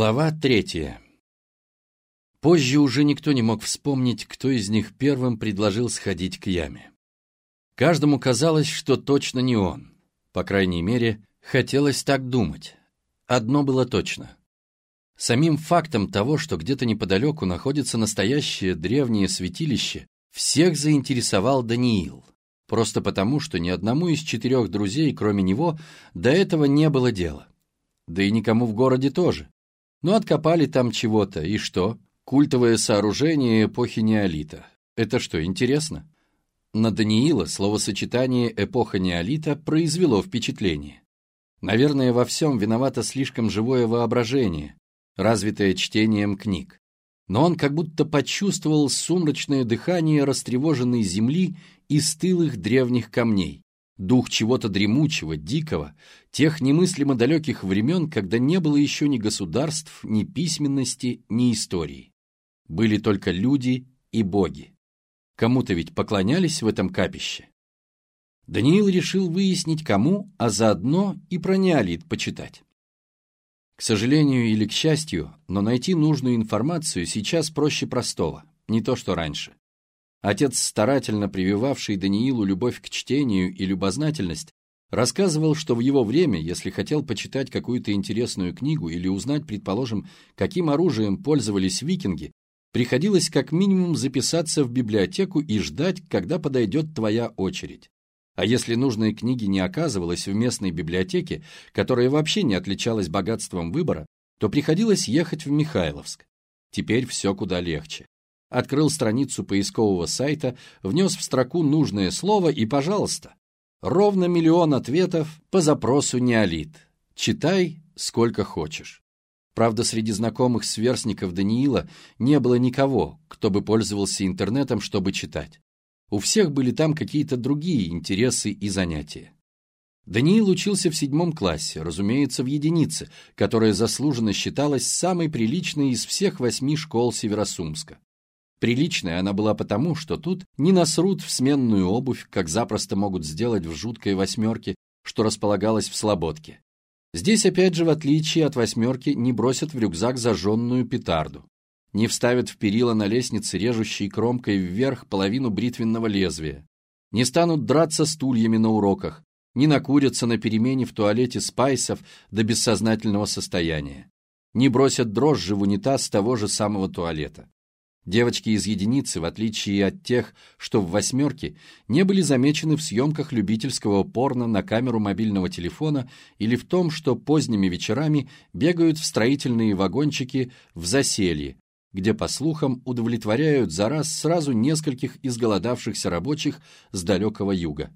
Глава третья. Позже уже никто не мог вспомнить, кто из них первым предложил сходить к яме. Каждому казалось, что точно не он. По крайней мере, хотелось так думать. Одно было точно. Самим фактом того, что где-то неподалеку находится настоящее древнее святилище, всех заинтересовал Даниил. Просто потому, что ни одному из четырех друзей, кроме него, до этого не было дела. Да и никому в городе тоже. Ну, откопали там чего-то, и что? Культовое сооружение эпохи неолита. Это что, интересно? На Даниила словосочетание «эпоха неолита» произвело впечатление. Наверное, во всем виновато слишком живое воображение, развитое чтением книг. Но он как будто почувствовал сумрачное дыхание растревоженной земли и стылых древних камней, дух чего-то дремучего, дикого, тех немыслимо далеких времен, когда не было еще ни государств, ни письменности, ни истории. Были только люди и боги. Кому-то ведь поклонялись в этом капище. Даниил решил выяснить, кому, а заодно и про неолит почитать. К сожалению или к счастью, но найти нужную информацию сейчас проще простого, не то что раньше. Отец, старательно прививавший Даниилу любовь к чтению и любознательность, рассказывал, что в его время, если хотел почитать какую-то интересную книгу или узнать, предположим, каким оружием пользовались викинги, приходилось как минимум записаться в библиотеку и ждать, когда подойдет твоя очередь. А если нужной книги не оказывалось в местной библиотеке, которая вообще не отличалась богатством выбора, то приходилось ехать в Михайловск. Теперь все куда легче открыл страницу поискового сайта, внес в строку нужное слово и, пожалуйста, ровно миллион ответов по запросу неолит. Читай сколько хочешь. Правда, среди знакомых сверстников Даниила не было никого, кто бы пользовался интернетом, чтобы читать. У всех были там какие-то другие интересы и занятия. Даниил учился в седьмом классе, разумеется, в единице, которая заслуженно считалась самой приличной из всех восьми школ Северосумска. Приличная она была потому, что тут не насрут в сменную обувь, как запросто могут сделать в жуткой восьмерке, что располагалась в Слободке. Здесь, опять же, в отличие от восьмерки, не бросят в рюкзак зажженную петарду. Не вставят в перила на лестнице, режущей кромкой вверх половину бритвенного лезвия. Не станут драться стульями на уроках. Не накурятся на перемене в туалете спайсов до бессознательного состояния. Не бросят дрожжи в унитаз того же самого туалета. Девочки из единицы, в отличие от тех, что в «восьмерке», не были замечены в съемках любительского порно на камеру мобильного телефона или в том, что поздними вечерами бегают в строительные вагончики в заселье, где, по слухам, удовлетворяют за раз сразу нескольких изголодавшихся рабочих с далекого юга.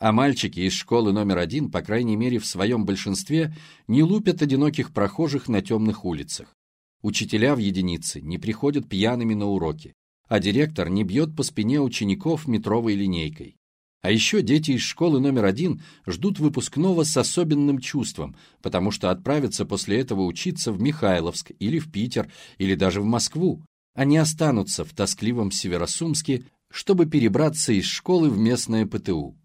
А мальчики из школы номер один, по крайней мере в своем большинстве, не лупят одиноких прохожих на темных улицах. Учителя в единице не приходят пьяными на уроки, а директор не бьет по спине учеников метровой линейкой. А еще дети из школы номер один ждут выпускного с особенным чувством, потому что отправятся после этого учиться в Михайловск или в Питер, или даже в Москву, не останутся в тоскливом Северосумске, чтобы перебраться из школы в местное ПТУ.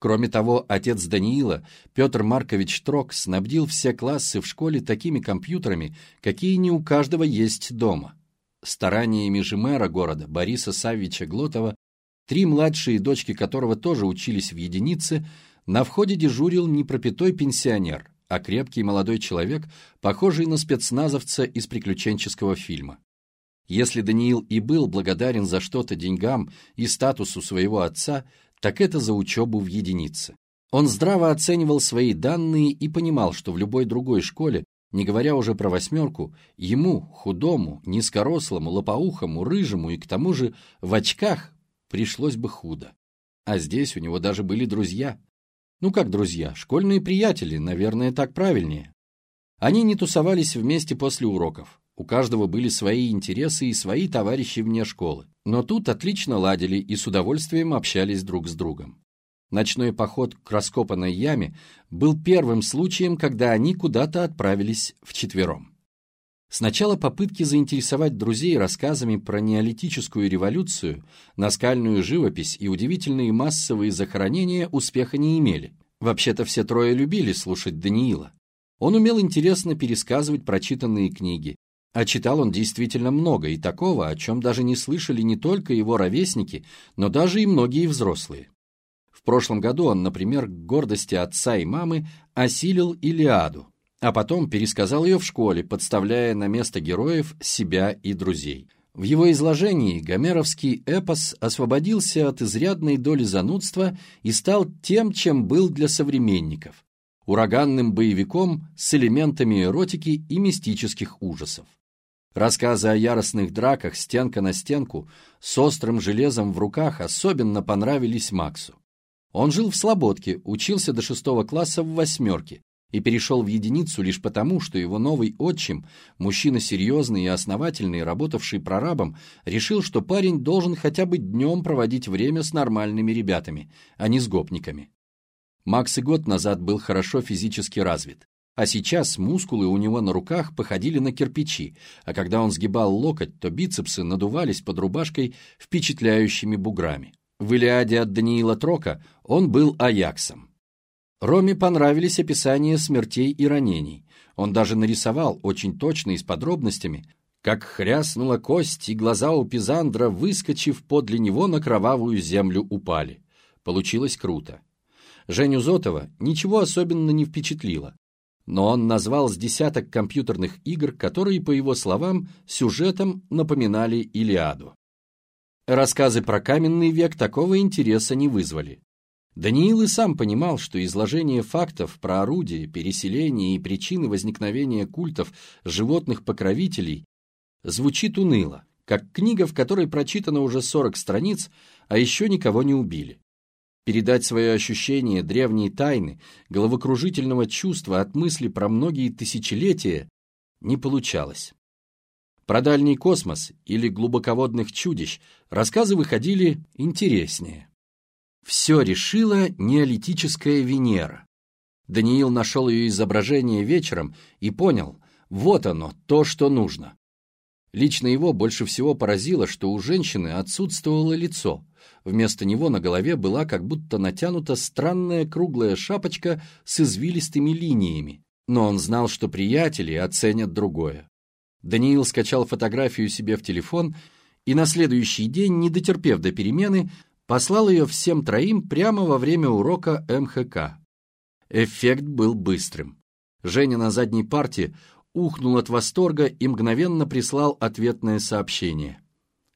Кроме того, отец Даниила, Петр Маркович Трок, снабдил все классы в школе такими компьютерами, какие не у каждого есть дома. Стараниями же мэра города, Бориса Саввича Глотова, три младшие дочки которого тоже учились в единице, на входе дежурил не пропитой пенсионер, а крепкий молодой человек, похожий на спецназовца из приключенческого фильма. Если Даниил и был благодарен за что-то деньгам и статусу своего отца, так это за учебу в единице. Он здраво оценивал свои данные и понимал, что в любой другой школе, не говоря уже про восьмерку, ему, худому, низкорослому, лопоухому, рыжему и к тому же в очках пришлось бы худо. А здесь у него даже были друзья. Ну как друзья, школьные приятели, наверное, так правильнее. Они не тусовались вместе после уроков. У каждого были свои интересы и свои товарищи вне школы. Но тут отлично ладили и с удовольствием общались друг с другом. Ночной поход к раскопанной яме был первым случаем, когда они куда-то отправились вчетвером. Сначала попытки заинтересовать друзей рассказами про неолитическую революцию, наскальную живопись и удивительные массовые захоронения успеха не имели. Вообще-то все трое любили слушать Даниила. Он умел интересно пересказывать прочитанные книги, а читал он действительно много и такого, о чем даже не слышали не только его ровесники, но даже и многие взрослые. В прошлом году он, например, к гордости отца и мамы осилил Илиаду, а потом пересказал ее в школе, подставляя на место героев себя и друзей. В его изложении гомеровский эпос освободился от изрядной доли занудства и стал тем, чем был для современников – ураганным боевиком с элементами эротики и мистических ужасов. Рассказы о яростных драках стенка на стенку с острым железом в руках особенно понравились Максу. Он жил в Слободке, учился до шестого класса в восьмерке и перешел в единицу лишь потому, что его новый отчим, мужчина серьезный и основательный, работавший прорабом, решил, что парень должен хотя бы днем проводить время с нормальными ребятами, а не с гопниками. Макс и год назад был хорошо физически развит, а сейчас мускулы у него на руках походили на кирпичи, а когда он сгибал локоть, то бицепсы надувались под рубашкой впечатляющими буграми. В Илиаде от Даниила Трока он был Аяксом. Роме понравились описания смертей и ранений. Он даже нарисовал очень точно и с подробностями, как хряснула кость, и глаза у Пизандра, выскочив подле него на кровавую землю, упали. Получилось круто. Женю Зотова ничего особенно не впечатлило, но он назвал с десяток компьютерных игр, которые, по его словам, сюжетом напоминали Илиаду. Рассказы про каменный век такого интереса не вызвали. Даниил и сам понимал, что изложение фактов про орудия, переселение и причины возникновения культов животных-покровителей звучит уныло, как книга, в которой прочитано уже 40 страниц, а еще никого не убили. Передать свое ощущение древней тайны, головокружительного чувства от мысли про многие тысячелетия не получалось. Про дальний космос или глубоководных чудищ рассказы выходили интереснее. Все решила неолитическая Венера. Даниил нашел ее изображение вечером и понял, вот оно, то, что нужно. Лично его больше всего поразило, что у женщины отсутствовало лицо. Вместо него на голове была как будто натянута странная круглая шапочка с извилистыми линиями. Но он знал, что приятели оценят другое. Даниил скачал фотографию себе в телефон и на следующий день, не дотерпев до перемены, послал ее всем троим прямо во время урока МХК. Эффект был быстрым. Женя на задней парте ухнул от восторга и мгновенно прислал ответное сообщение.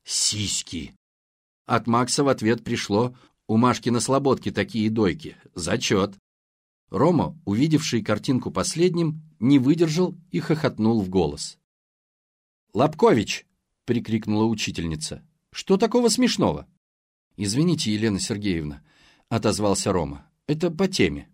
«Сиськи!» От Макса в ответ пришло «У Машки на слободке такие дойки. Зачет!» Рома, увидевший картинку последним, не выдержал и хохотнул в голос. «Лобкович!» — прикрикнула учительница. «Что такого смешного?» «Извините, Елена Сергеевна», — отозвался Рома. «Это по теме».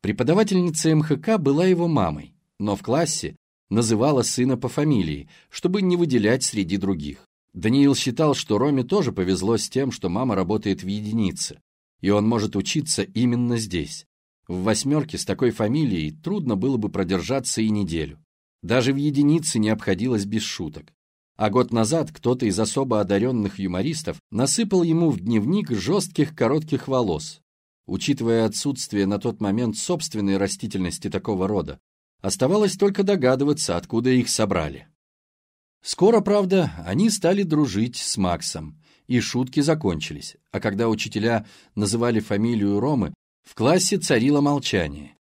Преподавательница МХК была его мамой, но в классе называла сына по фамилии, чтобы не выделять среди других. Даниил считал, что Роме тоже повезло с тем, что мама работает в единице, и он может учиться именно здесь. В восьмерке с такой фамилией трудно было бы продержаться и неделю. Даже в единице не обходилось без шуток. А год назад кто-то из особо одаренных юмористов насыпал ему в дневник жестких коротких волос. Учитывая отсутствие на тот момент собственной растительности такого рода, оставалось только догадываться, откуда их собрали. Скоро, правда, они стали дружить с Максом, и шутки закончились, а когда учителя называли фамилию Ромы, в классе царило молчание.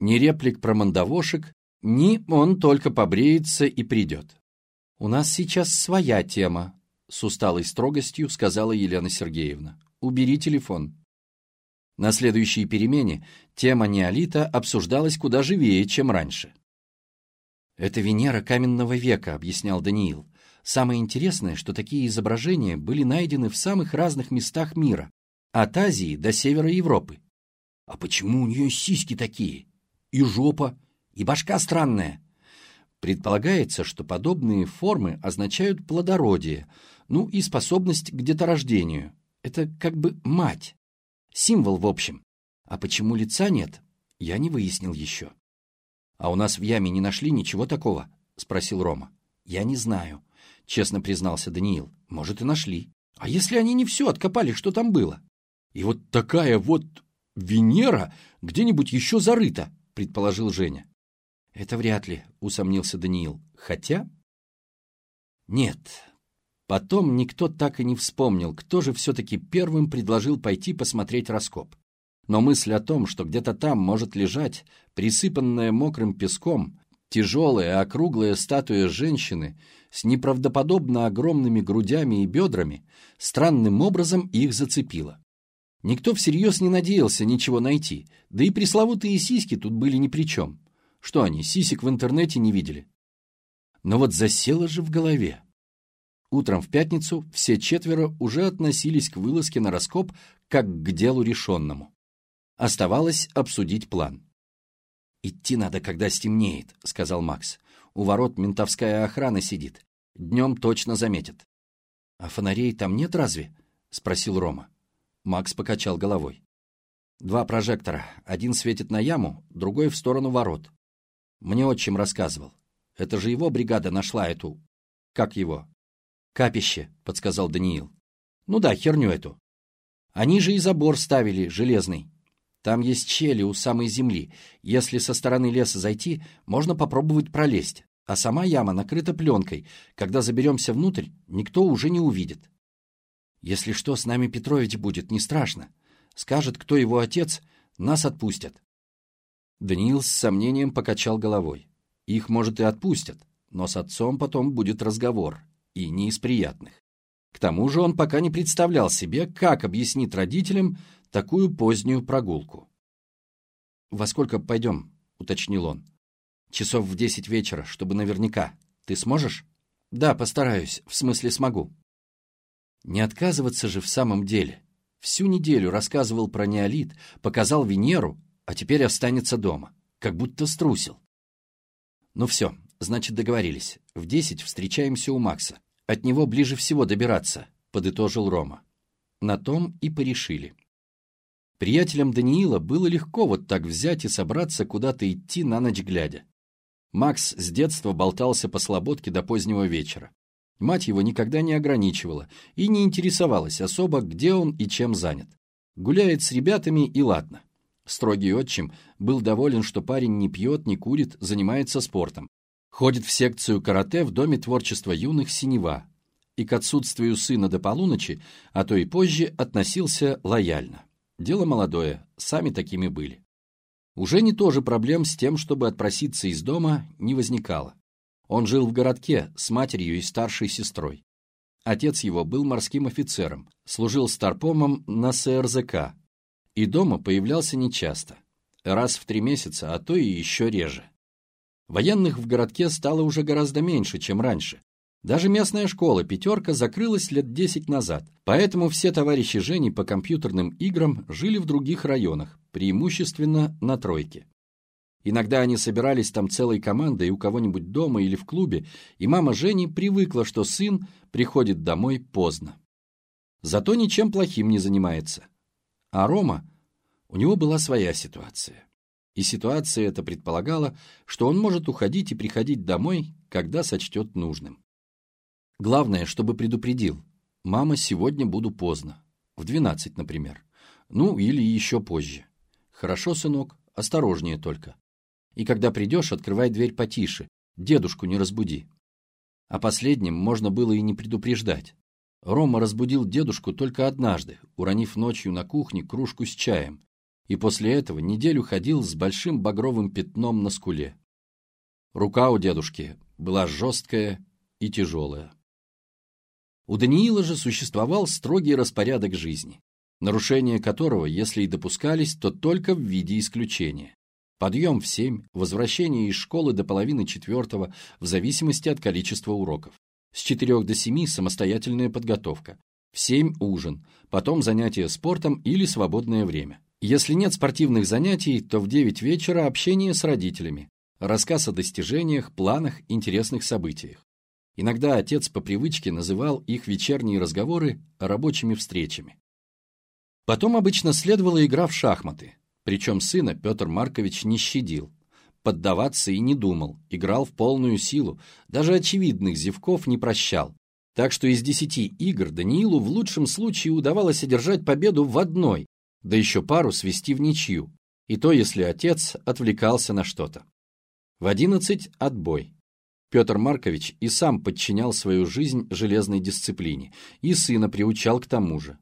Ни реплик про мандавошек, ни он только побреется и придет. «У нас сейчас своя тема», — с усталой строгостью сказала Елена Сергеевна. «Убери телефон». На следующей перемене тема неолита обсуждалась куда живее, чем раньше. «Это Венера каменного века», — объяснял Даниил. «Самое интересное, что такие изображения были найдены в самых разных местах мира, от Азии до севера Европы». «А почему у нее сиськи такие? И жопа? И башка странная. Предполагается, что подобные формы означают плодородие, ну и способность к деторождению. Это как бы мать. Символ, в общем. А почему лица нет, я не выяснил еще. «А у нас в яме не нашли ничего такого?» — спросил Рома. «Я не знаю», — честно признался Даниил. «Может, и нашли. А если они не все откопали, что там было?» «И вот такая вот Венера где-нибудь еще зарыта», — предположил Женя. «Это вряд ли», — усомнился Даниил. «Хотя...» «Нет». Потом никто так и не вспомнил, кто же все-таки первым предложил пойти посмотреть раскоп. Но мысль о том, что где-то там может лежать, присыпанная мокрым песком, тяжелая округлая статуя женщины с неправдоподобно огромными грудями и бедрами, странным образом их зацепила. Никто всерьез не надеялся ничего найти, да и пресловутые сиськи тут были ни при чем. Что они, сисек в интернете не видели? Но вот засело же в голове. Утром в пятницу все четверо уже относились к вылазке на раскоп как к делу решенному. Оставалось обсудить план. «Идти надо, когда стемнеет», — сказал Макс. «У ворот ментовская охрана сидит. Днем точно заметят». «А фонарей там нет разве?» — спросил Рома. Макс покачал головой. «Два прожектора. Один светит на яму, другой в сторону ворот. Мне отчим рассказывал. Это же его бригада нашла эту... Как его? Капище, подсказал Даниил. Ну да, херню эту. Они же и забор ставили, железный. Там есть щели у самой земли. Если со стороны леса зайти, можно попробовать пролезть. А сама яма накрыта пленкой. Когда заберемся внутрь, никто уже не увидит. Если что, с нами Петрович будет, не страшно. Скажет, кто его отец, нас отпустят. Даниил с сомнением покачал головой. Их, может, и отпустят, но с отцом потом будет разговор, и не из приятных. К тому же он пока не представлял себе, как объяснит родителям такую позднюю прогулку. «Во сколько пойдем?» — уточнил он. «Часов в десять вечера, чтобы наверняка. Ты сможешь?» «Да, постараюсь, в смысле смогу». Не отказываться же в самом деле. Всю неделю рассказывал про неолит, показал Венеру, а теперь останется дома. Как будто струсил. Ну все, значит договорились. В десять встречаемся у Макса. От него ближе всего добираться, подытожил Рома. На том и порешили. Приятелям Даниила было легко вот так взять и собраться куда-то идти на ночь глядя. Макс с детства болтался по слободке до позднего вечера. Мать его никогда не ограничивала и не интересовалась особо, где он и чем занят. Гуляет с ребятами и ладно. Строгий отчим был доволен, что парень не пьет, не курит, занимается спортом. Ходит в секцию карате в Доме творчества юных «Синева» и к отсутствию сына до полуночи, а то и позже, относился лояльно. Дело молодое, сами такими были. Уже не тоже проблем с тем, чтобы отпроситься из дома, не возникало. Он жил в городке с матерью и старшей сестрой. Отец его был морским офицером, служил старпомом на СРЗК, и дома появлялся нечасто, раз в три месяца, а то и еще реже. Военных в городке стало уже гораздо меньше, чем раньше. Даже местная школа «Пятерка» закрылась лет десять назад, поэтому все товарищи Жени по компьютерным играм жили в других районах, преимущественно на тройке. Иногда они собирались там целой командой у кого-нибудь дома или в клубе, и мама Жени привыкла, что сын приходит домой поздно. Зато ничем плохим не занимается. А Рома, у него была своя ситуация. И ситуация эта предполагала, что он может уходить и приходить домой, когда сочтет нужным. Главное, чтобы предупредил. «Мама, сегодня буду поздно. В двенадцать, например. Ну, или еще позже. Хорошо, сынок, осторожнее только. И когда придешь, открывай дверь потише. Дедушку не разбуди». О последнем можно было и не предупреждать. Рома разбудил дедушку только однажды, уронив ночью на кухне кружку с чаем, и после этого неделю ходил с большим багровым пятном на скуле. Рука у дедушки была жесткая и тяжелая. У Даниила же существовал строгий распорядок жизни, нарушения которого, если и допускались, то только в виде исключения. Подъем в семь, возвращение из школы до половины четвертого, в зависимости от количества уроков. С 4 до 7 самостоятельная подготовка. В 7 ужин, потом занятия спортом или свободное время. Если нет спортивных занятий, то в 9 вечера общение с родителями, рассказ о достижениях, планах, интересных событиях. Иногда отец по привычке называл их вечерние разговоры рабочими встречами. Потом обычно следовала игра в шахматы, причем сына Петр Маркович не щадил, поддаваться и не думал, играл в полную силу, даже очевидных зевков не прощал. Так что из десяти игр Даниилу в лучшем случае удавалось одержать победу в одной, да еще пару свести в ничью, и то, если отец отвлекался на что-то. В одиннадцать – отбой. Петр Маркович и сам подчинял свою жизнь железной дисциплине, и сына приучал к тому же.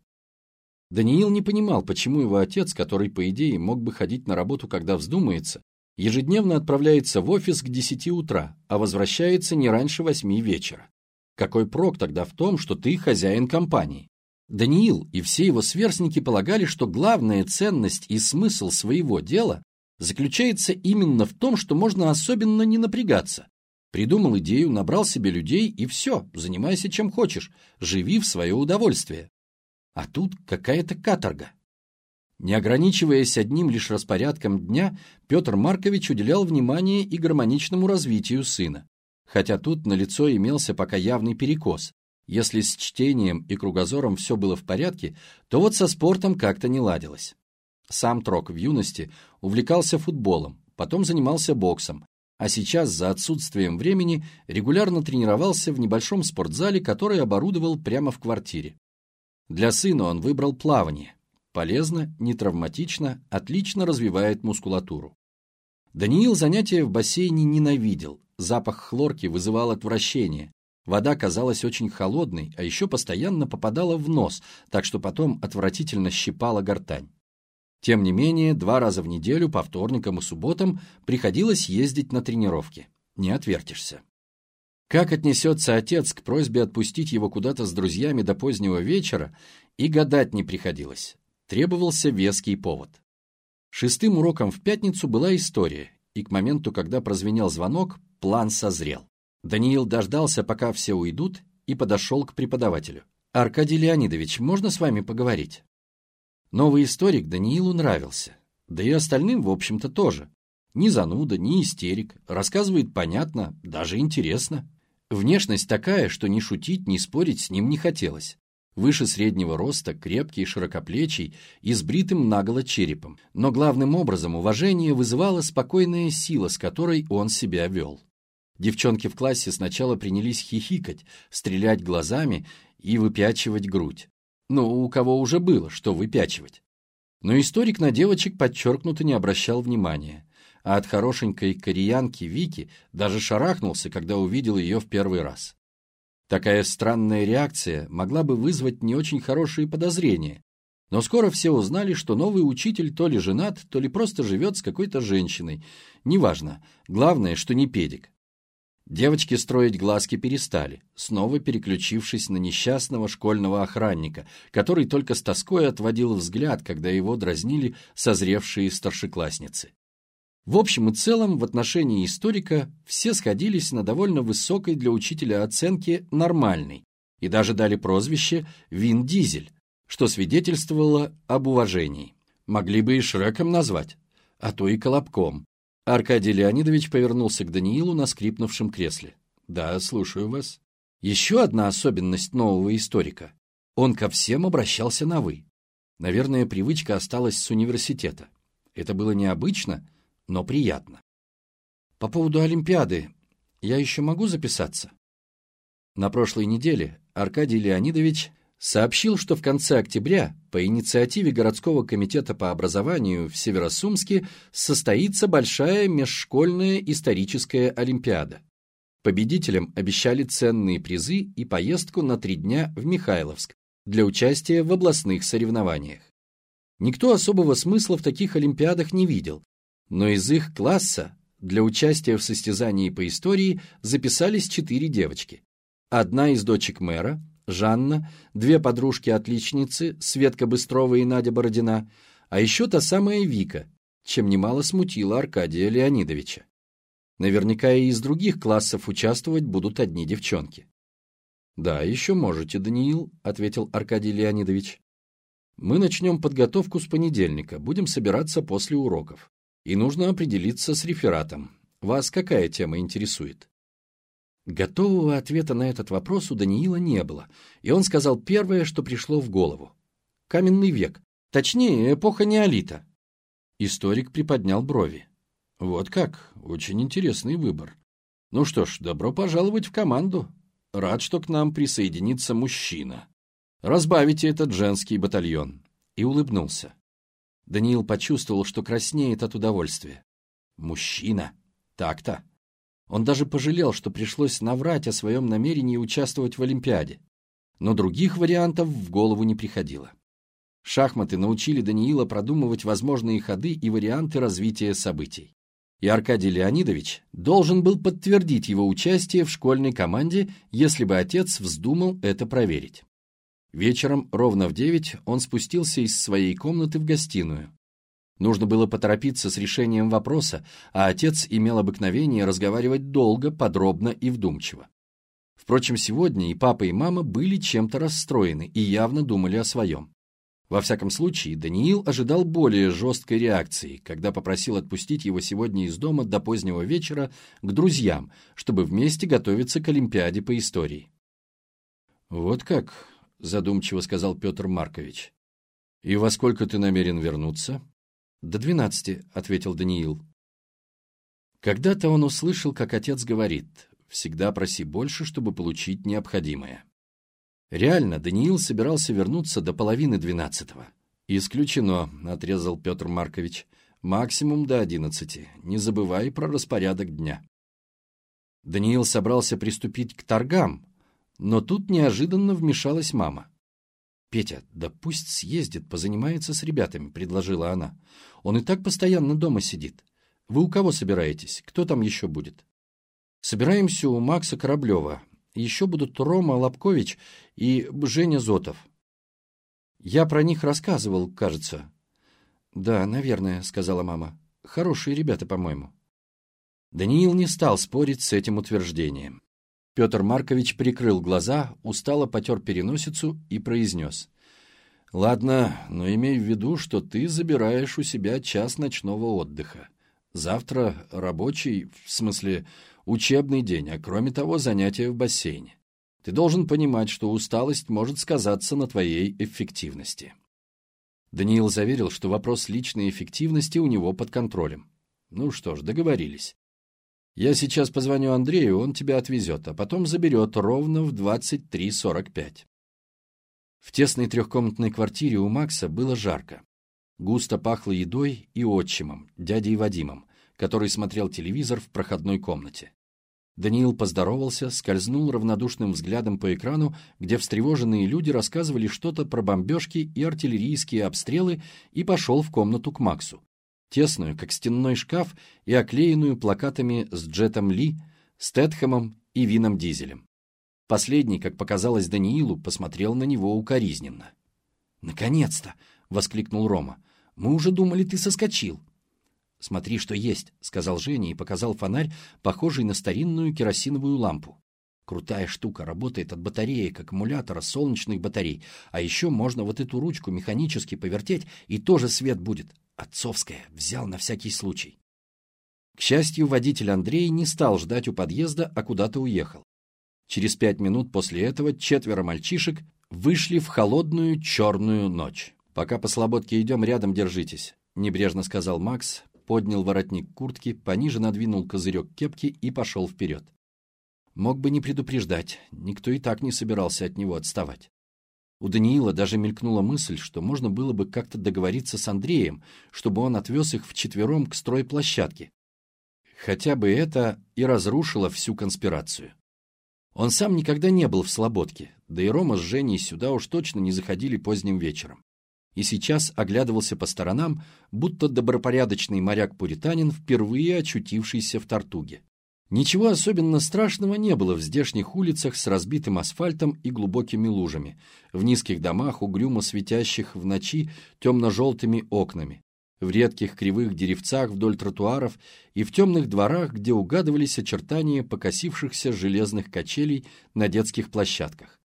Даниил не понимал, почему его отец, который, по идее, мог бы ходить на работу, когда вздумается, ежедневно отправляется в офис к 10 утра, а возвращается не раньше 8 вечера. Какой прок тогда в том, что ты хозяин компании? Даниил и все его сверстники полагали, что главная ценность и смысл своего дела заключается именно в том, что можно особенно не напрягаться. Придумал идею, набрал себе людей и все, занимайся чем хочешь, живи в свое удовольствие. А тут какая-то каторга. Не ограничиваясь одним лишь распорядком дня, Петр Маркович уделял внимание и гармоничному развитию сына. Хотя тут на лицо имелся пока явный перекос. Если с чтением и кругозором все было в порядке, то вот со спортом как-то не ладилось. Сам Трок в юности увлекался футболом, потом занимался боксом, а сейчас за отсутствием времени регулярно тренировался в небольшом спортзале, который оборудовал прямо в квартире. Для сына он выбрал плавание. Полезно, не травматично, отлично развивает мускулатуру. Даниил занятия в бассейне ненавидел, запах хлорки вызывал отвращение. Вода казалась очень холодной, а еще постоянно попадала в нос, так что потом отвратительно щипала гортань. Тем не менее, два раза в неделю, по вторникам и субботам, приходилось ездить на тренировки. Не отвертишься. Как отнесется отец к просьбе отпустить его куда-то с друзьями до позднего вечера, и гадать не приходилось. Требовался веский повод. Шестым уроком в пятницу была история, и к моменту, когда прозвенел звонок, план созрел. Даниил дождался, пока все уйдут, и подошел к преподавателю. «Аркадий Леонидович, можно с вами поговорить?» Новый историк Даниилу нравился, да и остальным, в общем-то, тоже. Ни зануда, ни истерик, рассказывает понятно, даже интересно. Внешность такая, что ни шутить, ни спорить с ним не хотелось. Выше среднего роста, крепкий, широкоплечий и с бритым наголо черепом. Но главным образом уважение вызывала спокойная сила, с которой он себя вел. Девчонки в классе сначала принялись хихикать, стрелять глазами и выпячивать грудь. Ну, у кого уже было, что выпячивать. Но историк на девочек подчеркнуто не обращал внимания а от хорошенькой кореянки Вики даже шарахнулся, когда увидел ее в первый раз. Такая странная реакция могла бы вызвать не очень хорошие подозрения, но скоро все узнали, что новый учитель то ли женат, то ли просто живет с какой-то женщиной. Неважно, главное, что не педик. Девочки строить глазки перестали, снова переключившись на несчастного школьного охранника, который только с тоской отводил взгляд, когда его дразнили созревшие старшеклассницы. В общем и целом, в отношении историка все сходились на довольно высокой для учителя оценке «нормальный» и даже дали прозвище «Вин Дизель», что свидетельствовало об уважении. Могли бы и Шреком назвать, а то и Колобком. Аркадий Леонидович повернулся к Даниилу на скрипнувшем кресле. «Да, слушаю вас». Еще одна особенность нового историка. Он ко всем обращался на «вы». Наверное, привычка осталась с университета. Это было необычно — но приятно. По поводу Олимпиады я еще могу записаться? На прошлой неделе Аркадий Леонидович сообщил, что в конце октября по инициативе городского комитета по образованию в Северосумске состоится большая межшкольная историческая Олимпиада. Победителям обещали ценные призы и поездку на три дня в Михайловск для участия в областных соревнованиях. Никто особого смысла в таких Олимпиадах не видел, но из их класса для участия в состязании по истории записались четыре девочки. Одна из дочек мэра, Жанна, две подружки-отличницы, Светка Быстрова и Надя Бородина, а еще та самая Вика, чем немало смутила Аркадия Леонидовича. Наверняка и из других классов участвовать будут одни девчонки. «Да, еще можете, Даниил», — ответил Аркадий Леонидович. «Мы начнем подготовку с понедельника, будем собираться после уроков и нужно определиться с рефератом. Вас какая тема интересует? Готового ответа на этот вопрос у Даниила не было, и он сказал первое, что пришло в голову. Каменный век, точнее, эпоха неолита. Историк приподнял брови. Вот как, очень интересный выбор. Ну что ж, добро пожаловать в команду. Рад, что к нам присоединится мужчина. Разбавите этот женский батальон. И улыбнулся. Даниил почувствовал, что краснеет от удовольствия. Мужчина. Так-то. Он даже пожалел, что пришлось наврать о своем намерении участвовать в Олимпиаде. Но других вариантов в голову не приходило. Шахматы научили Даниила продумывать возможные ходы и варианты развития событий. И Аркадий Леонидович должен был подтвердить его участие в школьной команде, если бы отец вздумал это проверить. Вечером, ровно в девять, он спустился из своей комнаты в гостиную. Нужно было поторопиться с решением вопроса, а отец имел обыкновение разговаривать долго, подробно и вдумчиво. Впрочем, сегодня и папа, и мама были чем-то расстроены и явно думали о своем. Во всяком случае, Даниил ожидал более жесткой реакции, когда попросил отпустить его сегодня из дома до позднего вечера к друзьям, чтобы вместе готовиться к Олимпиаде по истории. «Вот как?» — задумчиво сказал Петр Маркович. «И во сколько ты намерен вернуться?» «До двенадцати», — ответил Даниил. Когда-то он услышал, как отец говорит, «Всегда проси больше, чтобы получить необходимое». Реально, Даниил собирался вернуться до половины двенадцатого. «Исключено», — отрезал Петр Маркович. «Максимум до одиннадцати. Не забывай про распорядок дня». Даниил собрался приступить к торгам, но тут неожиданно вмешалась мама. «Петя, да пусть съездит, позанимается с ребятами», — предложила она. «Он и так постоянно дома сидит. Вы у кого собираетесь? Кто там еще будет?» «Собираемся у Макса Кораблева. Еще будут Рома Лобкович и Женя Зотов. Я про них рассказывал, кажется. Да, наверное, сказала мама. Хорошие ребята, по-моему. Даниил не стал спорить с этим утверждением. Петр Маркович прикрыл глаза, устало потер переносицу и произнес. «Ладно, но имей в виду, что ты забираешь у себя час ночного отдыха. Завтра рабочий, в смысле учебный день, а кроме того занятия в бассейне. Ты должен понимать, что усталость может сказаться на твоей эффективности. Даниил заверил, что вопрос личной эффективности у него под контролем. Ну что ж, договорились. Я сейчас позвоню Андрею, он тебя отвезет, а потом заберет ровно в 23.45. В тесной трехкомнатной квартире у Макса было жарко. Густо пахло едой и отчимом, дядей Вадимом, который смотрел телевизор в проходной комнате. Даниил поздоровался, скользнул равнодушным взглядом по экрану, где встревоженные люди рассказывали что-то про бомбежки и артиллерийские обстрелы, и пошел в комнату к Максу. Тесную, как стенной шкаф, и оклеенную плакатами с Джетом Ли, Стэтхэмом и Вином Дизелем. Последний, как показалось Даниилу, посмотрел на него укоризненно. «Наконец-то!» — воскликнул Рома. «Мы уже думали, ты соскочил». «Смотри, что есть», — сказал Женя и показал фонарь, похожий на старинную керосиновую лампу. Крутая штука, работает от батареек, аккумулятора, солнечных батарей. А еще можно вот эту ручку механически повертеть, и тоже свет будет. Отцовская, взял на всякий случай. К счастью, водитель Андрей не стал ждать у подъезда, а куда-то уехал. Через пять минут после этого четверо мальчишек вышли в холодную черную ночь. «Пока по слободке идем, рядом держитесь», — небрежно сказал Макс, поднял воротник куртки, пониже надвинул козырек кепки и пошел вперед. Мог бы не предупреждать, никто и так не собирался от него отставать. У Даниила даже мелькнула мысль, что можно было бы как-то договориться с Андреем, чтобы он отвез их вчетвером к стройплощадке. Хотя бы это и разрушило всю конспирацию. Он сам никогда не был в Слободке, да и Рома с Женей сюда уж точно не заходили поздним вечером и сейчас оглядывался по сторонам, будто добропорядочный моряк-пуританин, впервые очутившийся в Тартуге. Ничего особенно страшного не было в здешних улицах с разбитым асфальтом и глубокими лужами, в низких домах, угрюмо светящих в ночи темно-желтыми окнами, в редких кривых деревцах вдоль тротуаров и в темных дворах, где угадывались очертания покосившихся железных качелей на детских площадках.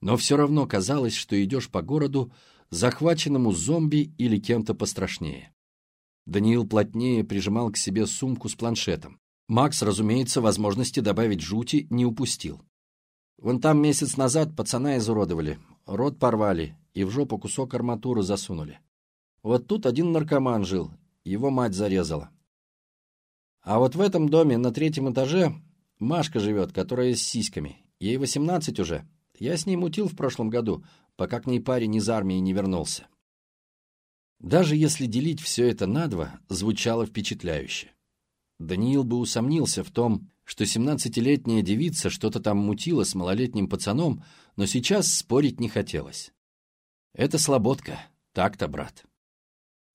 Но все равно казалось, что идешь по городу, захваченному зомби или кем-то пострашнее. Даниил плотнее прижимал к себе сумку с планшетом. Макс, разумеется, возможности добавить жути не упустил. Вон там месяц назад пацана изуродовали, рот порвали и в жопу кусок арматуры засунули. Вот тут один наркоман жил, его мать зарезала. А вот в этом доме на третьем этаже Машка живет, которая с сиськами. Ей восемнадцать уже. Я с ней мутил в прошлом году, пока к ней парень из армии не вернулся. Даже если делить все это на два, звучало впечатляюще. Даниил бы усомнился в том, что семнадцатилетняя девица что-то там мутила с малолетним пацаном, но сейчас спорить не хотелось. Это слободка, так-то, брат.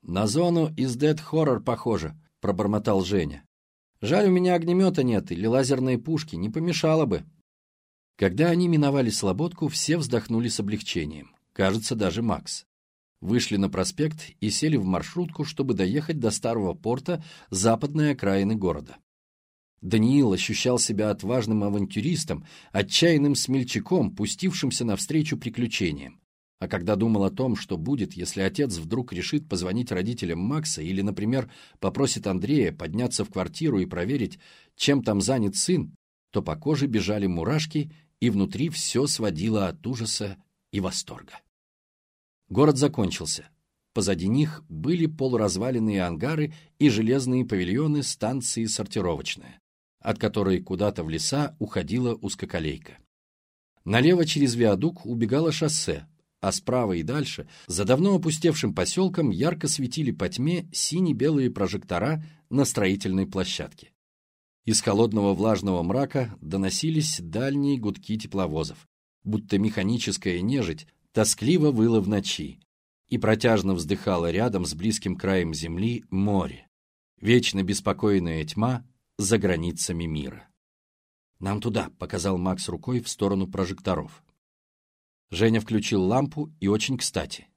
На зону из Dead Horror похоже, пробормотал Женя. Жаль, у меня огнемета нет или лазерной пушки, не помешало бы. Когда они миновали слободку, все вздохнули с облегчением. Кажется, даже Макс. Вышли на проспект и сели в маршрутку, чтобы доехать до старого порта западной окраины города. Даниил ощущал себя отважным авантюристом, отчаянным смельчаком, пустившимся навстречу приключениям. А когда думал о том, что будет, если отец вдруг решит позвонить родителям Макса или, например, попросит Андрея подняться в квартиру и проверить, чем там занят сын, то по коже бежали мурашки, и внутри все сводило от ужаса и восторга. Город закончился. Позади них были полуразваленные ангары и железные павильоны станции сортировочная, от которой куда-то в леса уходила узкоколейка. Налево через виадук убегало шоссе, а справа и дальше, за давно опустевшим поселком, ярко светили по тьме сине-белые прожектора на строительной площадке. Из холодного влажного мрака доносились дальние гудки тепловозов, будто механическая нежить тоскливо выла в ночи, и протяжно вздыхала рядом с близким краем земли море, вечно беспокойная тьма за границами мира. «Нам туда», — показал Макс рукой в сторону прожекторов. Женя включил лампу, и очень кстати.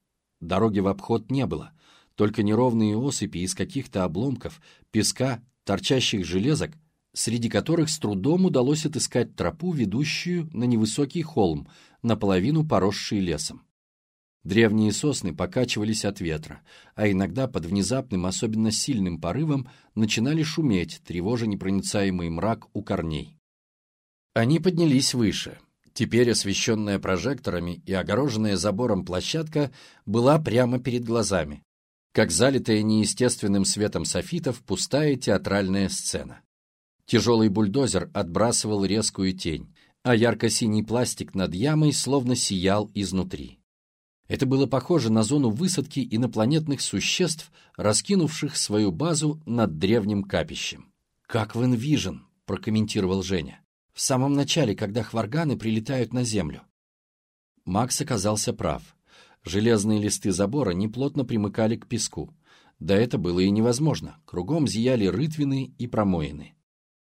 Дороги в обход не было, только неровные осыпи из каких-то обломков, песка, торчащих железок, среди которых с трудом удалось отыскать тропу, ведущую на невысокий холм, наполовину поросший лесом. Древние сосны покачивались от ветра, а иногда под внезапным, особенно сильным порывом начинали шуметь, тревожа непроницаемый мрак у корней. Они поднялись выше — Теперь освещенная прожекторами и огороженная забором площадка была прямо перед глазами, как залитая неестественным светом софитов пустая театральная сцена. Тяжелый бульдозер отбрасывал резкую тень, а ярко-синий пластик над ямой словно сиял изнутри. Это было похоже на зону высадки инопланетных существ, раскинувших свою базу над древним капищем. «Как в Envision», — прокомментировал Женя в самом начале, когда хварганы прилетают на Землю. Макс оказался прав. Железные листы забора неплотно примыкали к песку. Да это было и невозможно. Кругом зияли рытвины и промоины.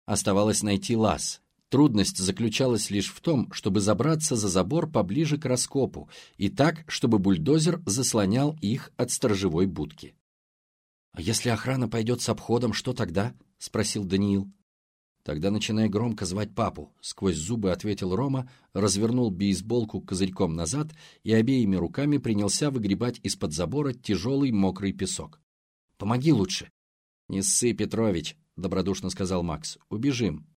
Оставалось найти лаз. Трудность заключалась лишь в том, чтобы забраться за забор поближе к раскопу и так, чтобы бульдозер заслонял их от сторожевой будки. «А если охрана пойдет с обходом, что тогда?» — спросил Даниил. «Тогда начинай громко звать папу», — сквозь зубы ответил Рома, развернул бейсболку козырьком назад и обеими руками принялся выгребать из-под забора тяжелый мокрый песок. «Помоги лучше». «Не ссы, Петрович», — добродушно сказал Макс. «Убежим».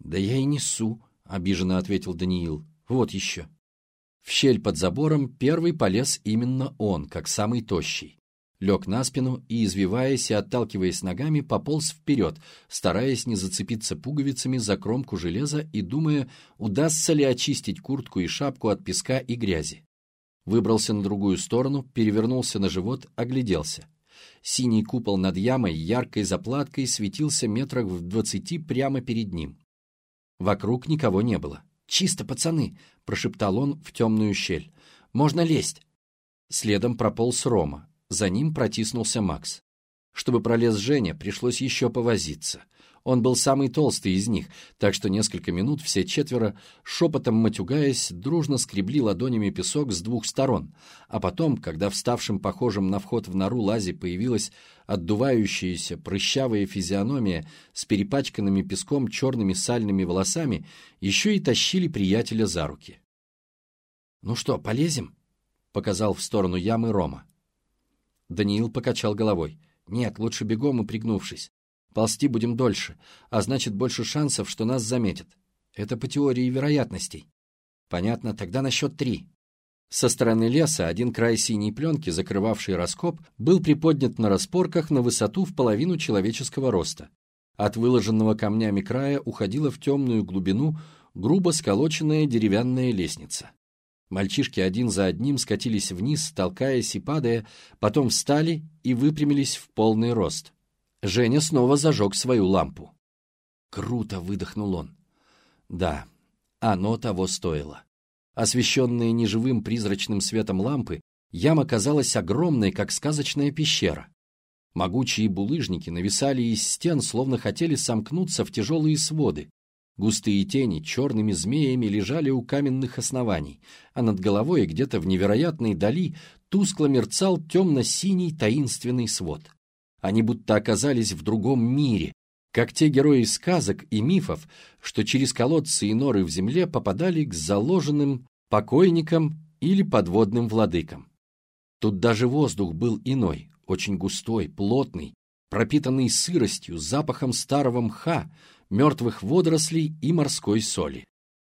«Да я и несу», — обиженно ответил Даниил. «Вот еще». В щель под забором первый полез именно он, как самый тощий лег на спину и, извиваясь и отталкиваясь ногами, пополз вперед, стараясь не зацепиться пуговицами за кромку железа и думая, удастся ли очистить куртку и шапку от песка и грязи. Выбрался на другую сторону, перевернулся на живот, огляделся. Синий купол над ямой яркой заплаткой светился метрах в двадцати прямо перед ним. Вокруг никого не было. «Чисто, пацаны!» — прошептал он в темную щель. «Можно лезть!» Следом прополз Рома, за ним протиснулся Макс. Чтобы пролез Женя, пришлось еще повозиться. Он был самый толстый из них, так что несколько минут все четверо, шепотом матюгаясь, дружно скребли ладонями песок с двух сторон, а потом, когда вставшим похожим на вход в нору лази появилась отдувающаяся прыщавая физиономия с перепачканными песком черными сальными волосами, еще и тащили приятеля за руки. «Ну что, полезем?» — показал в сторону ямы Рома. Даниил покачал головой. «Нет, лучше бегом и пригнувшись. Ползти будем дольше, а значит больше шансов, что нас заметят. Это по теории вероятностей». «Понятно, тогда на счет три». Со стороны леса один край синей пленки, закрывавший раскоп, был приподнят на распорках на высоту в половину человеческого роста. От выложенного камнями края уходила в темную глубину грубо сколоченная деревянная лестница. Мальчишки один за одним скатились вниз, толкаясь и падая, потом встали и выпрямились в полный рост. Женя снова зажег свою лампу. Круто выдохнул он. Да, оно того стоило. Освещенная неживым призрачным светом лампы, яма казалась огромной, как сказочная пещера. Могучие булыжники нависали из стен, словно хотели сомкнуться в тяжелые своды. Густые тени черными змеями лежали у каменных оснований, а над головой где-то в невероятной дали тускло мерцал темно-синий таинственный свод. Они будто оказались в другом мире, как те герои сказок и мифов, что через колодцы и норы в земле попадали к заложенным покойникам или подводным владыкам. Тут даже воздух был иной, очень густой, плотный, пропитанный сыростью, запахом старого мха, мертвых водорослей и морской соли.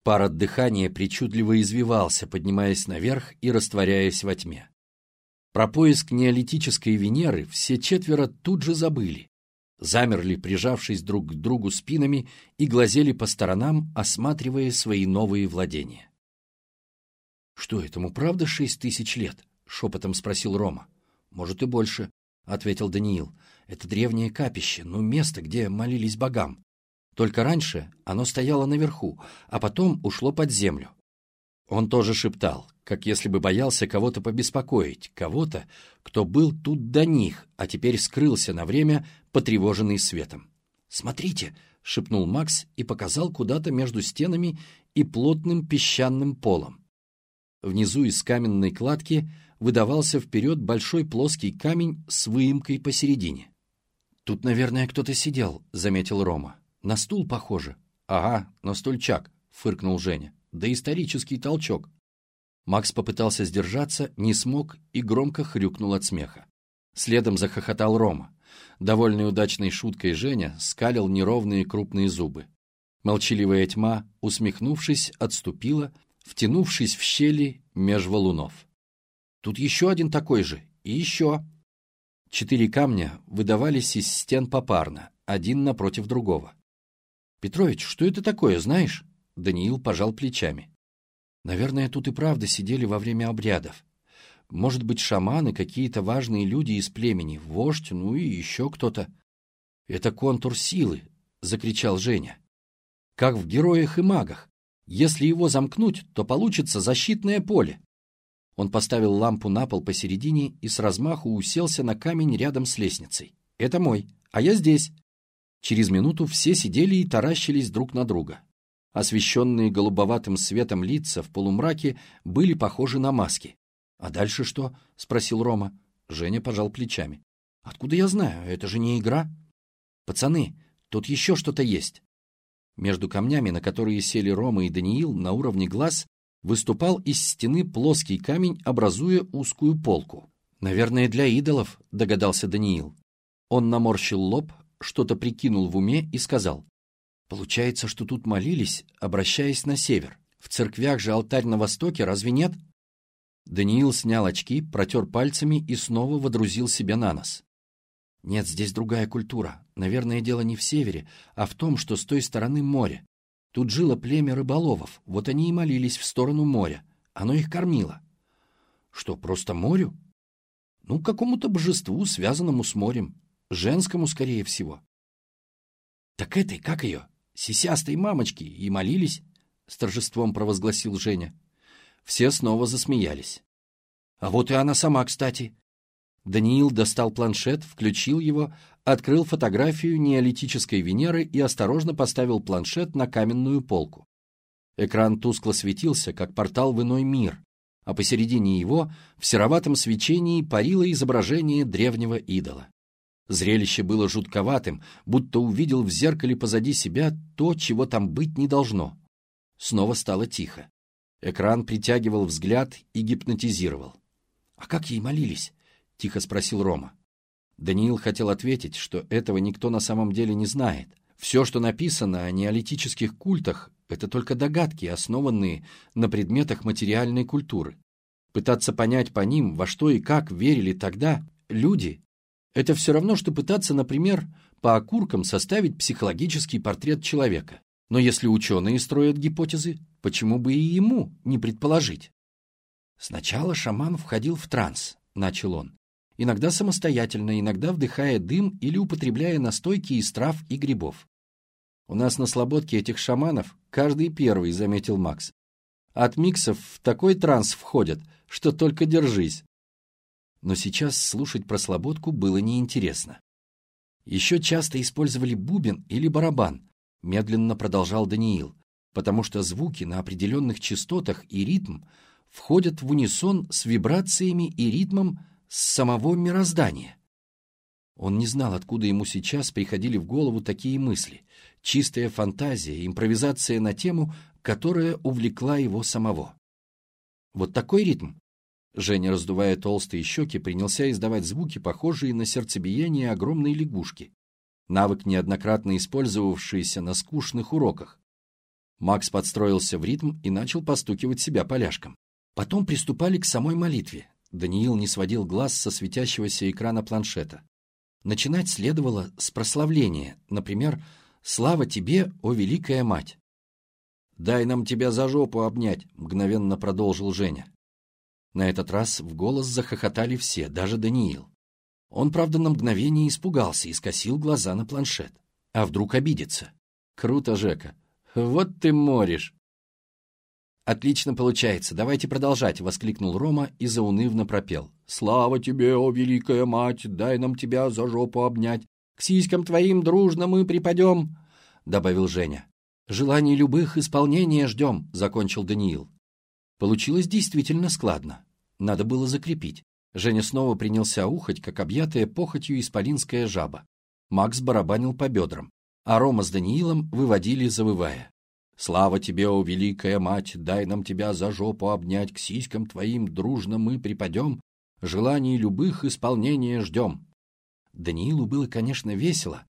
Пар от дыхания причудливо извивался, поднимаясь наверх и растворяясь во тьме. Про поиск неолитической Венеры все четверо тут же забыли. Замерли, прижавшись друг к другу спинами, и глазели по сторонам, осматривая свои новые владения. «Что, этому правда шесть тысяч лет?» — шепотом спросил Рома. «Может, и больше», — ответил Даниил. «Это древнее капище, ну, место, где молились богам. Только раньше оно стояло наверху, а потом ушло под землю». Он тоже шептал, как если бы боялся кого-то побеспокоить, кого-то, кто был тут до них, а теперь скрылся на время, потревоженный светом. «Смотрите!» — шепнул Макс и показал куда-то между стенами и плотным песчаным полом. Внизу из каменной кладки выдавался вперед большой плоский камень с выемкой посередине. «Тут, наверное, кто-то сидел», — заметил Рома. «На стул похоже». «Ага, на стульчак», — фыркнул Женя. «Да исторический толчок». Макс попытался сдержаться, не смог и громко хрюкнул от смеха. Следом захохотал Рома. Довольный удачной шуткой Женя скалил неровные крупные зубы. Молчаливая тьма, усмехнувшись, отступила, втянувшись в щели меж валунов. Тут еще один такой же, и еще. Четыре камня выдавались из стен попарно, один напротив другого. «Петрович, что это такое, знаешь?» Даниил пожал плечами. Наверное, тут и правда сидели во время обрядов. Может быть, шаманы, какие-то важные люди из племени, вождь, ну и еще кто-то. «Это контур силы!» — закричал Женя. «Как в героях и магах. Если его замкнуть, то получится защитное поле». Он поставил лампу на пол посередине и с размаху уселся на камень рядом с лестницей. «Это мой, а я здесь». Через минуту все сидели и таращились друг на друга. Освещенные голубоватым светом лица в полумраке были похожи на маски. «А дальше что?» — спросил Рома. Женя пожал плечами. «Откуда я знаю? Это же не игра». «Пацаны, тут еще что-то есть». Между камнями, на которые сели Рома и Даниил, на уровне глаз, выступал из стены плоский камень, образуя узкую полку. «Наверное, для идолов», — догадался Даниил. Он наморщил лоб, что-то прикинул в уме и сказал. Получается, что тут молились, обращаясь на север. В церквях же алтарь на востоке, разве нет? Даниил снял очки, протер пальцами и снова водрузил себя на нос. Нет, здесь другая культура. Наверное, дело не в севере, а в том, что с той стороны море. Тут жило племя рыболовов, вот они и молились в сторону моря. Оно их кормило. Что, просто морю? Ну, какому-то божеству, связанному с морем. Женскому, скорее всего. Так этой, как ее? Сисястой мамочки и молились, — с торжеством провозгласил Женя. Все снова засмеялись. А вот и она сама, кстати. Даниил достал планшет, включил его, открыл фотографию неолитической Венеры и осторожно поставил планшет на каменную полку. Экран тускло светился, как портал в иной мир, а посередине его в сероватом свечении парило изображение древнего идола. Зрелище было жутковатым, будто увидел в зеркале позади себя то, чего там быть не должно. Снова стало тихо. Экран притягивал взгляд и гипнотизировал. «А как ей молились?» — тихо спросил Рома. Даниил хотел ответить, что этого никто на самом деле не знает. Все, что написано о неолитических культах, это только догадки, основанные на предметах материальной культуры. Пытаться понять по ним, во что и как верили тогда люди, это все равно, что пытаться, например, по окуркам составить психологический портрет человека. Но если ученые строят гипотезы, почему бы и ему не предположить? Сначала шаман входил в транс, начал он. Иногда самостоятельно, иногда вдыхая дым или употребляя настойки из трав и грибов. У нас на слободке этих шаманов каждый первый, заметил Макс. От миксов в такой транс входят, что только держись. Но сейчас слушать про слободку было неинтересно. Еще часто использовали бубен или барабан, медленно продолжал Даниил, потому что звуки на определенных частотах и ритм входят в унисон с вибрациями и ритмом самого мироздания. Он не знал, откуда ему сейчас приходили в голову такие мысли. Чистая фантазия, импровизация на тему, которая увлекла его самого. Вот такой ритм. Женя, раздувая толстые щеки, принялся издавать звуки, похожие на сердцебиение огромной лягушки. Навык, неоднократно использовавшийся на скучных уроках. Макс подстроился в ритм и начал постукивать себя поляшком. Потом приступали к самой молитве. Даниил не сводил глаз со светящегося экрана планшета. Начинать следовало с прославления, например, «Слава тебе, о Великая Мать!» «Дай нам тебя за жопу обнять», — мгновенно продолжил Женя. На этот раз в голос захохотали все, даже Даниил. Он, правда, на мгновение испугался и скосил глаза на планшет. А вдруг обидится? Круто, Жека. Вот ты моришь. «Отлично получается, давайте продолжать», — воскликнул Рома и заунывно пропел. «Слава тебе, о великая мать, дай нам тебя за жопу обнять, к сиськам твоим дружно мы припадем», — добавил Женя. «Желаний любых исполнения ждем», — закончил Даниил. Получилось действительно складно. Надо было закрепить. Женя снова принялся ухать, как объятая похотью исполинская жаба. Макс барабанил по бедрам, а Рома с Даниилом выводили, завывая. Слава тебе, о великая мать, дай нам тебя за жопу обнять, к сиськам твоим дружно мы припадем, желаний любых исполнения ждем. Даниилу было, конечно, весело,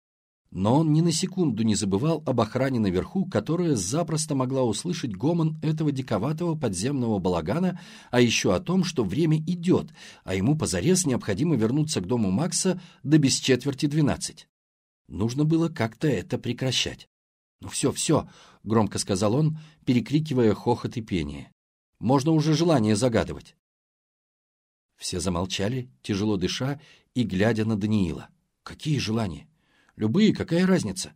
но он ни на секунду не забывал об охране наверху, которая запросто могла услышать гомон этого диковатого подземного балагана, а еще о том, что время идет, а ему позарез необходимо вернуться к дому Макса до без четверти двенадцать. Нужно было как-то это прекращать. «Ну все, все», — громко сказал он, перекрикивая хохот и пение. «Можно уже желание загадывать». Все замолчали, тяжело дыша и глядя на Даниила. «Какие желания?» «Любые, какая разница?»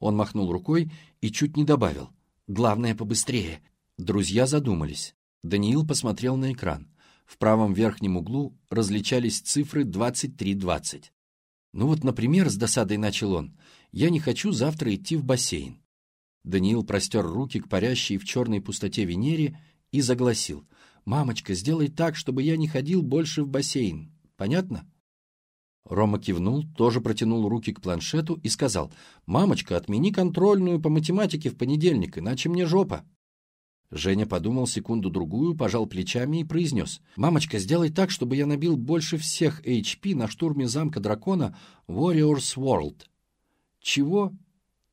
Он махнул рукой и чуть не добавил. «Главное, побыстрее». Друзья задумались. Даниил посмотрел на экран. В правом верхнем углу различались цифры 23-20. «Ну вот, например, с досадой начал он, я не хочу завтра идти в бассейн. Даниил простер руки к парящей в черной пустоте Венере и загласил. «Мамочка, сделай так, чтобы я не ходил больше в бассейн. Понятно?» Рома кивнул, тоже протянул руки к планшету и сказал. «Мамочка, отмени контрольную по математике в понедельник, иначе мне жопа». Женя подумал секунду-другую, пожал плечами и произнес. «Мамочка, сделай так, чтобы я набил больше всех HP на штурме замка дракона Warriors World». «Чего?»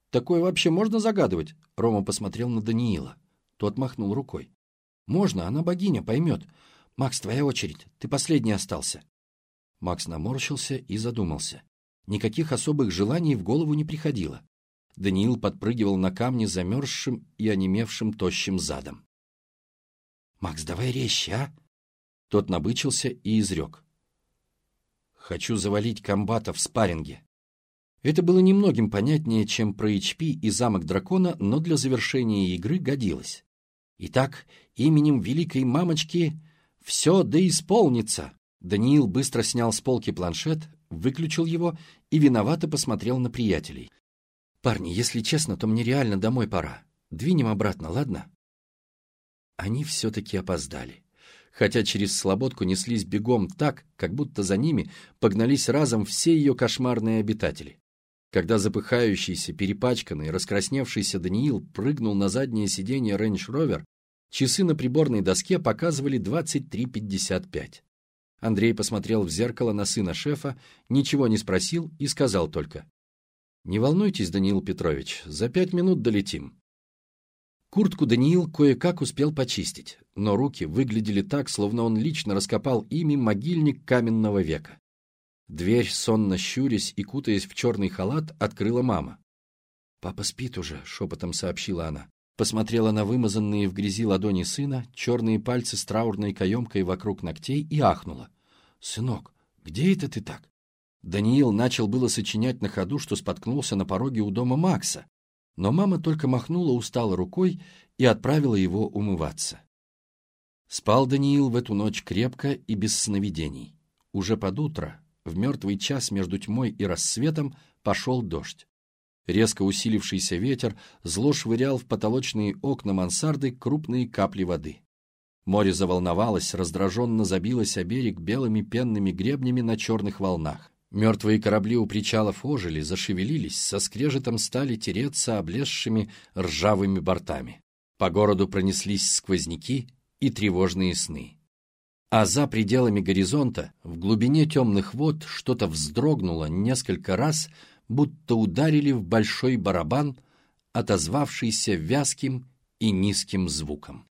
Такое вообще можно загадывать?» Рома посмотрел на Даниила. Тот махнул рукой. «Можно, она богиня, поймет. Макс, твоя очередь, ты последний остался». Макс наморщился и задумался. Никаких особых желаний в голову не приходило. Даниил подпрыгивал на камне замерзшим и онемевшим тощим задом. «Макс, давай резче, а?» Тот набычился и изрек. «Хочу завалить комбата в спарринге». Это было немногим понятнее, чем про HP и замок дракона, но для завершения игры годилось. Итак, именем великой мамочки все да исполнится. Даниил быстро снял с полки планшет, выключил его и виновато посмотрел на приятелей. «Парни, если честно, то мне реально домой пора. Двинем обратно, ладно?» Они все-таки опоздали. Хотя через слободку неслись бегом так, как будто за ними погнались разом все ее кошмарные обитатели. Когда запыхающийся, перепачканный, раскрасневшийся Даниил прыгнул на заднее сиденье Range Rover, часы на приборной доске показывали 23.55. Андрей посмотрел в зеркало на сына шефа, ничего не спросил и сказал только. «Не волнуйтесь, Даниил Петрович, за пять минут долетим». Куртку Даниил кое-как успел почистить, но руки выглядели так, словно он лично раскопал ими могильник каменного века. Дверь, сонно щурясь и кутаясь в черный халат, открыла мама. «Папа спит уже», — шепотом сообщила она. Посмотрела на вымазанные в грязи ладони сына, черные пальцы с траурной каемкой вокруг ногтей и ахнула. «Сынок, где это ты так?» Даниил начал было сочинять на ходу, что споткнулся на пороге у дома Макса, но мама только махнула устало рукой и отправила его умываться. Спал Даниил в эту ночь крепко и без сновидений. Уже под утро, в мертвый час между тьмой и рассветом, пошел дождь. Резко усилившийся ветер зло швырял в потолочные окна мансарды крупные капли воды. Море заволновалось, раздраженно забилось о берег белыми пенными гребнями на черных волнах. Мертвые корабли у причалов ожили, зашевелились, со скрежетом стали тереться облезшими ржавыми бортами. По городу пронеслись сквозняки и тревожные сны. А за пределами горизонта, в глубине темных вод, что-то вздрогнуло несколько раз, будто ударили в большой барабан, отозвавшийся вязким и низким звуком.